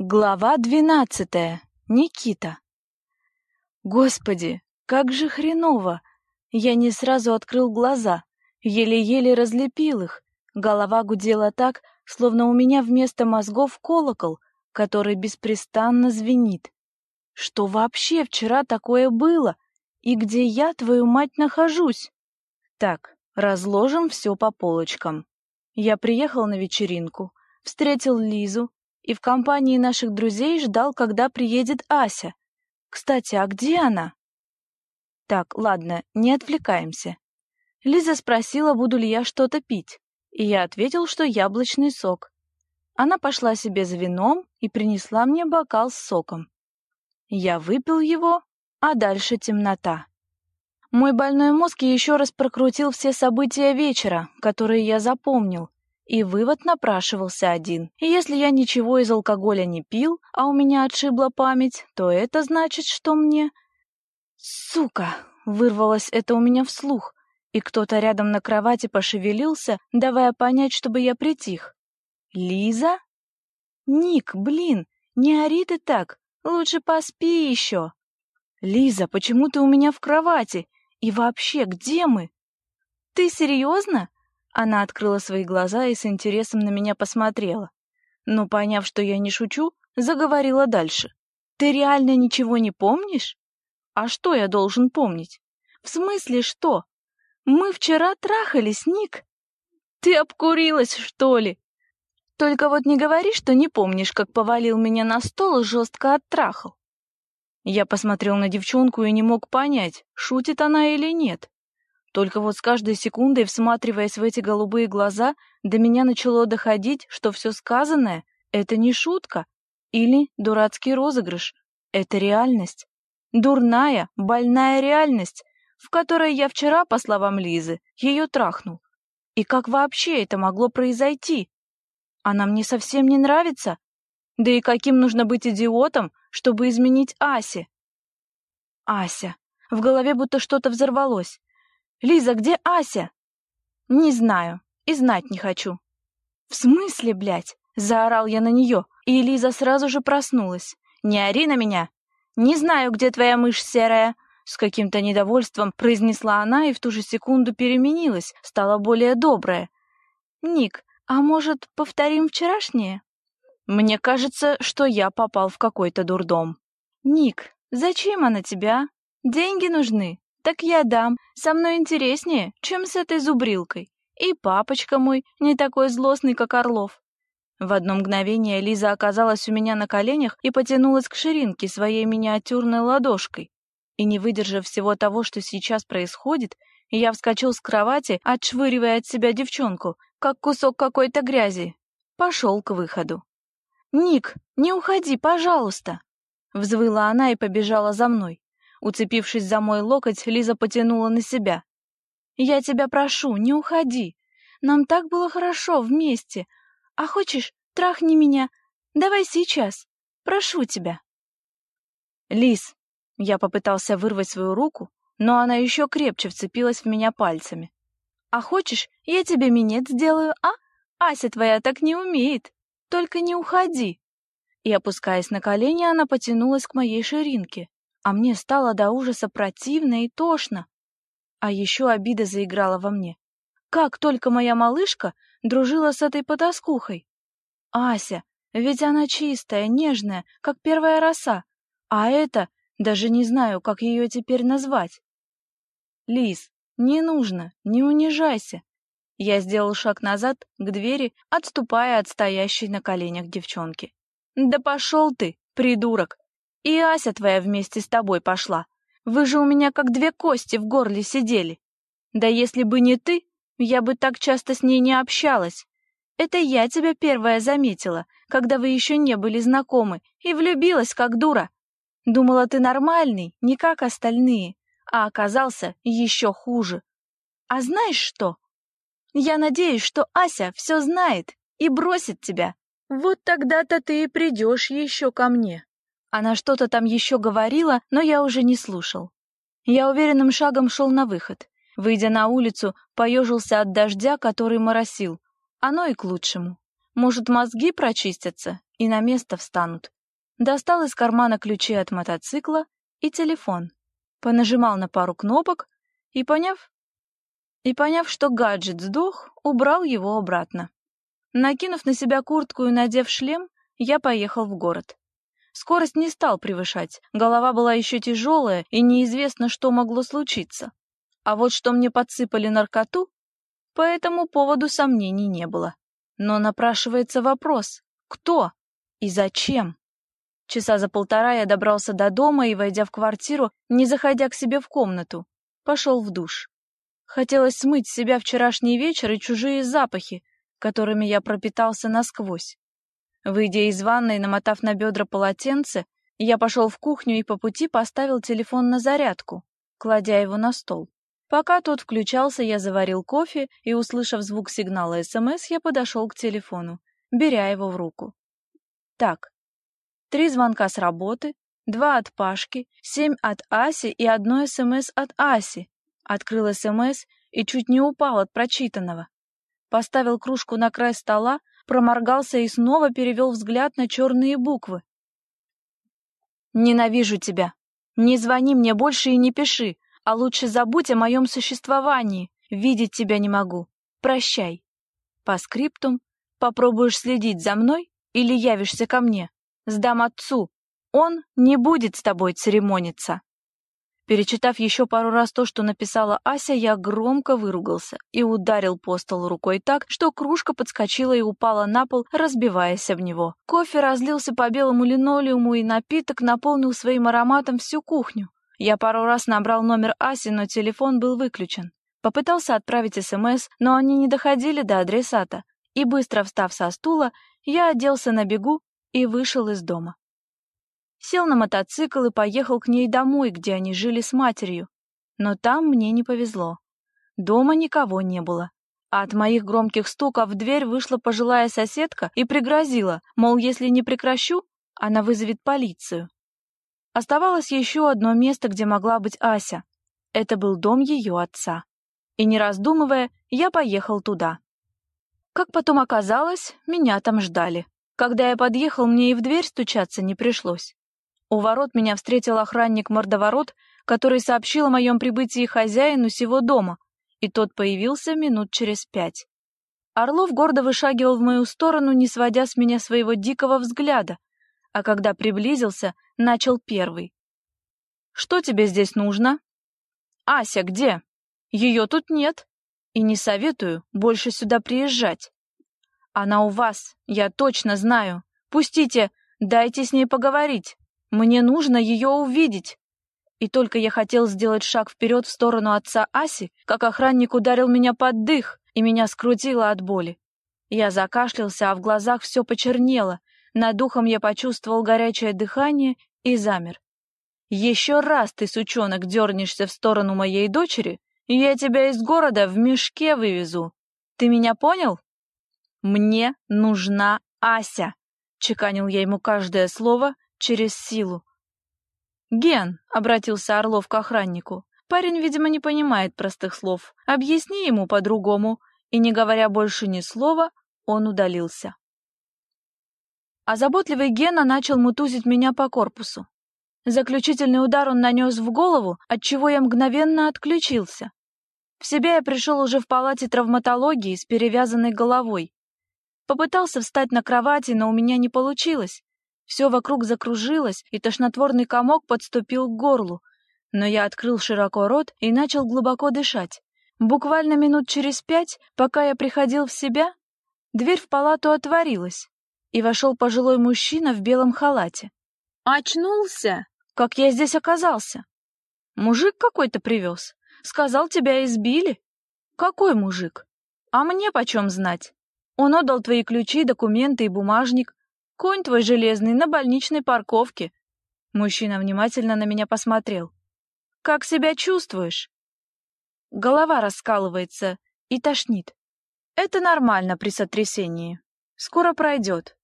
Глава двенадцатая. Никита. Господи, как же хреново! Я не сразу открыл глаза, еле-еле разлепил их. Голова гудела так, словно у меня вместо мозгов колокол, который беспрестанно звенит. Что вообще вчера такое было? И где я, твою мать, нахожусь? Так, разложим все по полочкам. Я приехал на вечеринку, встретил Лизу, и в компании наших друзей ждал, когда приедет Ася. Кстати, а где она? Так, ладно, не отвлекаемся. Лиза спросила, буду ли я что-то пить, и я ответил, что яблочный сок. Она пошла себе за вином и принесла мне бокал с соком. Я выпил его, а дальше темнота. Мой больной мозг еще раз прокрутил все события вечера, которые я запомнил, и вывод напрашивался один. Если я ничего из алкоголя не пил, а у меня отшибла память, то это значит, что мне... Сука! Вырвалось это у меня вслух, и кто-то рядом на кровати пошевелился, давая понять, чтобы я притих. Лиза? Ник, блин, не ори ты так, лучше поспи еще. Лиза, почему ты у меня в кровати? И вообще, где мы? Ты серьезно? Она открыла свои глаза и с интересом на меня посмотрела. Но, поняв, что я не шучу, заговорила дальше. «Ты реально ничего не помнишь?» «А что я должен помнить?» «В смысле что? Мы вчера трахались, Ник!» «Ты обкурилась, что ли?» «Только вот не говори, что не помнишь, как повалил меня на стол и жестко оттрахал». Я посмотрел на девчонку и не мог понять, шутит она или нет. Только вот с каждой секундой, всматриваясь в эти голубые глаза, до меня начало доходить, что все сказанное — это не шутка или дурацкий розыгрыш. Это реальность. Дурная, больная реальность, в которой я вчера, по словам Лизы, ее трахнул. И как вообще это могло произойти? Она мне совсем не нравится. Да и каким нужно быть идиотом, чтобы изменить Асе? Ася. В голове будто что-то взорвалось. Лиза, где Ася? Не знаю и знать не хочу. В смысле, блядь? Заорал я на нее, и Лиза сразу же проснулась. Не ори на меня. Не знаю, где твоя мышь серая. С каким-то недовольством произнесла она и в ту же секунду переменилась, стала более добрая. Ник, а может, повторим вчерашнее? Мне кажется, что я попал в какой-то дурдом. Ник, зачем она тебя? Деньги нужны. Так я дам. Со мной интереснее, чем с этой зубрилкой. И папочка мой не такой злостный, как Орлов. В одно мгновение Лиза оказалась у меня на коленях и потянулась к ширинке своей миниатюрной ладошкой. И не выдержав всего того, что сейчас происходит, я вскочил с кровати, отшвыривая от себя девчонку, как кусок какой-то грязи. Пошел к выходу. «Ник, не уходи, пожалуйста!» Взвыла она и побежала за мной. Уцепившись за мой локоть, Лиза потянула на себя. «Я тебя прошу, не уходи. Нам так было хорошо вместе. А хочешь, трахни меня. Давай сейчас. Прошу тебя». «Лиз!» Я попытался вырвать свою руку, но она еще крепче вцепилась в меня пальцами. «А хочешь, я тебе минет сделаю, а? Ася твоя так не умеет. Только не уходи!» И, опускаясь на колени, она потянулась к моей ширинке а мне стало до ужаса противно и тошно. А еще обида заиграла во мне. Как только моя малышка дружила с этой потаскухой. Ася, ведь она чистая, нежная, как первая роса, а это даже не знаю, как ее теперь назвать. Лиз, не нужно, не унижайся. Я сделал шаг назад к двери, отступая от стоящей на коленях девчонки. Да пошел ты, придурок, и Ася твоя вместе с тобой пошла. Вы же у меня как две кости в горле сидели. Да если бы не ты, я бы так часто с ней не общалась. Это я тебя первая заметила, когда вы еще не были знакомы, и влюбилась как дура. Думала, ты нормальный, не как остальные, а оказался еще хуже. А знаешь что? Я надеюсь, что Ася все знает и бросит тебя. Вот тогда-то ты и придешь еще ко мне. Она что-то там еще говорила, но я уже не слушал. Я уверенным шагом шел на выход. Выйдя на улицу, поежился от дождя, который моросил. Оно и к лучшему. Может, мозги прочистятся и на место встанут. Достал из кармана ключи от мотоцикла и телефон. Понажимал на пару кнопок и, поняв, и поняв, что гаджет сдох, убрал его обратно. Накинув на себя куртку и надев шлем, я поехал в город. Скорость не стал превышать, голова была еще тяжелая, и неизвестно, что могло случиться. А вот что мне подсыпали наркоту, по этому поводу сомнений не было. Но напрашивается вопрос, кто и зачем? Часа за полтора я добрался до дома и, войдя в квартиру, не заходя к себе в комнату, пошел в душ. Хотелось смыть с себя вчерашний вечер и чужие запахи, которыми я пропитался насквозь. Выйдя из ванной, намотав на бедра полотенце, я пошел в кухню и по пути поставил телефон на зарядку, кладя его на стол. Пока тот включался, я заварил кофе и, услышав звук сигнала СМС, я подошел к телефону, беря его в руку. Так, три звонка с работы, два от Пашки, семь от Аси и одно СМС от Аси. Открыл СМС и чуть не упал от прочитанного. Поставил кружку на край стола, проморгался и снова перевел взгляд на черные буквы. «Ненавижу тебя. Не звони мне больше и не пиши, а лучше забудь о моем существовании. Видеть тебя не могу. Прощай. По скриптум попробуешь следить за мной или явишься ко мне. Сдам отцу. Он не будет с тобой церемониться». Перечитав еще пару раз то, что написала Ася, я громко выругался и ударил по столу рукой так, что кружка подскочила и упала на пол, разбиваясь об него. Кофе разлился по белому линолеуму, и напиток наполнил своим ароматом всю кухню. Я пару раз набрал номер Аси, но телефон был выключен. Попытался отправить СМС, но они не доходили до адресата. И быстро встав со стула, я оделся на бегу и вышел из дома сел на мотоцикл и поехал к ней домой, где они жили с матерью. Но там мне не повезло. Дома никого не было. А от моих громких стуков в дверь вышла пожилая соседка и пригрозила, мол, если не прекращу, она вызовет полицию. Оставалось еще одно место, где могла быть Ася. Это был дом ее отца. И не раздумывая, я поехал туда. Как потом оказалось, меня там ждали. Когда я подъехал, мне и в дверь стучаться не пришлось. У ворот меня встретил охранник-мордоворот, который сообщил о моем прибытии хозяину сего дома, и тот появился минут через пять. Орлов гордо вышагивал в мою сторону, не сводя с меня своего дикого взгляда, а когда приблизился, начал первый. «Что тебе здесь нужно?» «Ася где?» «Ее тут нет, и не советую больше сюда приезжать». «Она у вас, я точно знаю. Пустите, дайте с ней поговорить». Мне нужно ее увидеть. И только я хотел сделать шаг вперед в сторону отца Аси, как охранник ударил меня под дых, и меня скрутило от боли. Я закашлялся, а в глазах все почернело. Над духом я почувствовал горячее дыхание и замер. Еще раз ты, сучонок, дернешься в сторону моей дочери, и я тебя из города в мешке вывезу. Ты меня понял? Мне нужна Ася, чеканил я ему каждое слово, через силу. «Ген», — обратился Орлов к охраннику, — «парень, видимо, не понимает простых слов. Объясни ему по-другому». И, не говоря больше ни слова, он удалился. А заботливый Гена начал мутузить меня по корпусу. Заключительный удар он нанес в голову, от чего я мгновенно отключился. В себя я пришел уже в палате травматологии с перевязанной головой. Попытался встать на кровати, но у меня не получилось. Все вокруг закружилось, и тошнотворный комок подступил к горлу. Но я открыл широко рот и начал глубоко дышать. Буквально минут через пять, пока я приходил в себя, дверь в палату отворилась, и вошел пожилой мужчина в белом халате. «Очнулся? Как я здесь оказался?» «Мужик какой-то привез. Сказал, тебя избили». «Какой мужик? А мне почем знать? Он отдал твои ключи, документы и бумажник. Конь твой железный на больничной парковке. Мужчина внимательно на меня посмотрел. Как себя чувствуешь? Голова раскалывается и тошнит. Это нормально при сотрясении. Скоро пройдет.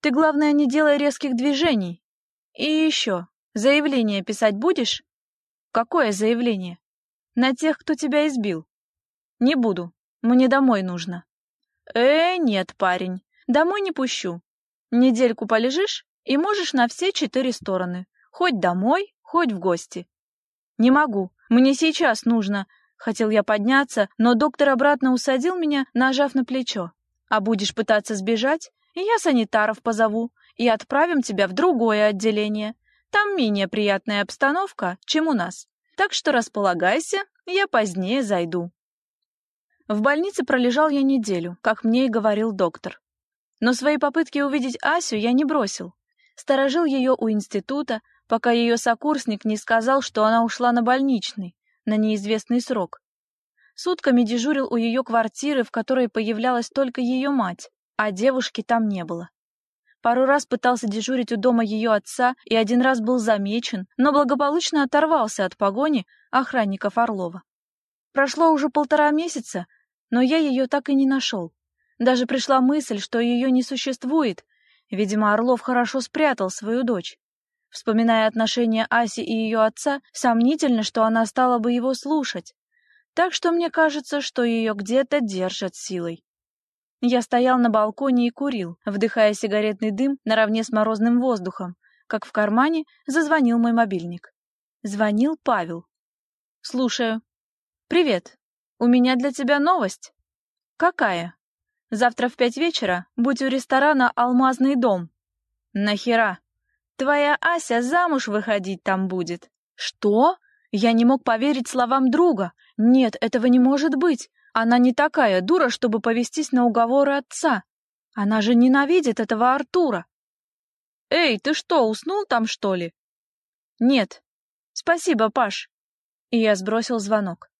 Ты, главное, не делай резких движений. И еще, заявление писать будешь? Какое заявление? На тех, кто тебя избил. Не буду. Мне домой нужно. Э, нет, парень. Домой не пущу. Недельку полежишь и можешь на все четыре стороны. Хоть домой, хоть в гости. Не могу. Мне сейчас нужно. Хотел я подняться, но доктор обратно усадил меня, нажав на плечо. А будешь пытаться сбежать, я санитаров позову и отправим тебя в другое отделение. Там менее приятная обстановка, чем у нас. Так что располагайся, я позднее зайду. В больнице пролежал я неделю, как мне и говорил доктор. Но свои попытки увидеть Асю я не бросил. Сторожил ее у института, пока ее сокурсник не сказал, что она ушла на больничный, на неизвестный срок. Сутками дежурил у ее квартиры, в которой появлялась только ее мать, а девушки там не было. Пару раз пытался дежурить у дома ее отца и один раз был замечен, но благополучно оторвался от погони охранников Орлова. Прошло уже полтора месяца, но я ее так и не нашел. Даже пришла мысль, что ее не существует. Видимо, Орлов хорошо спрятал свою дочь. Вспоминая отношения Аси и ее отца, сомнительно, что она стала бы его слушать. Так что мне кажется, что ее где-то держат силой. Я стоял на балконе и курил, вдыхая сигаретный дым наравне с морозным воздухом, как в кармане зазвонил мой мобильник. Звонил Павел. Слушаю. Привет. У меня для тебя новость. Какая? Завтра в пять вечера будь у ресторана Алмазный дом. Нахера? Твоя Ася замуж выходить там будет. Что? Я не мог поверить словам друга. Нет, этого не может быть. Она не такая дура, чтобы повестись на уговоры отца. Она же ненавидит этого Артура. Эй, ты что, уснул там, что ли? Нет. Спасибо, Паш. И я сбросил звонок.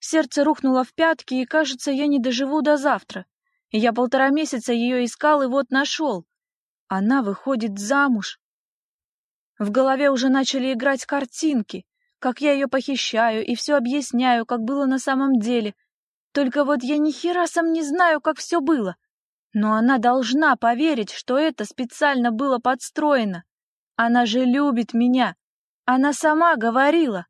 Сердце рухнуло в пятки, и, кажется, я не доживу до завтра. Я полтора месяца ее искал и вот нашел. Она выходит замуж. В голове уже начали играть картинки, как я ее похищаю и все объясняю, как было на самом деле — только вот я ни хера сам не знаю, как все было. Но она должна поверить, что это специально было подстроено. Она же любит меня. Она сама говорила.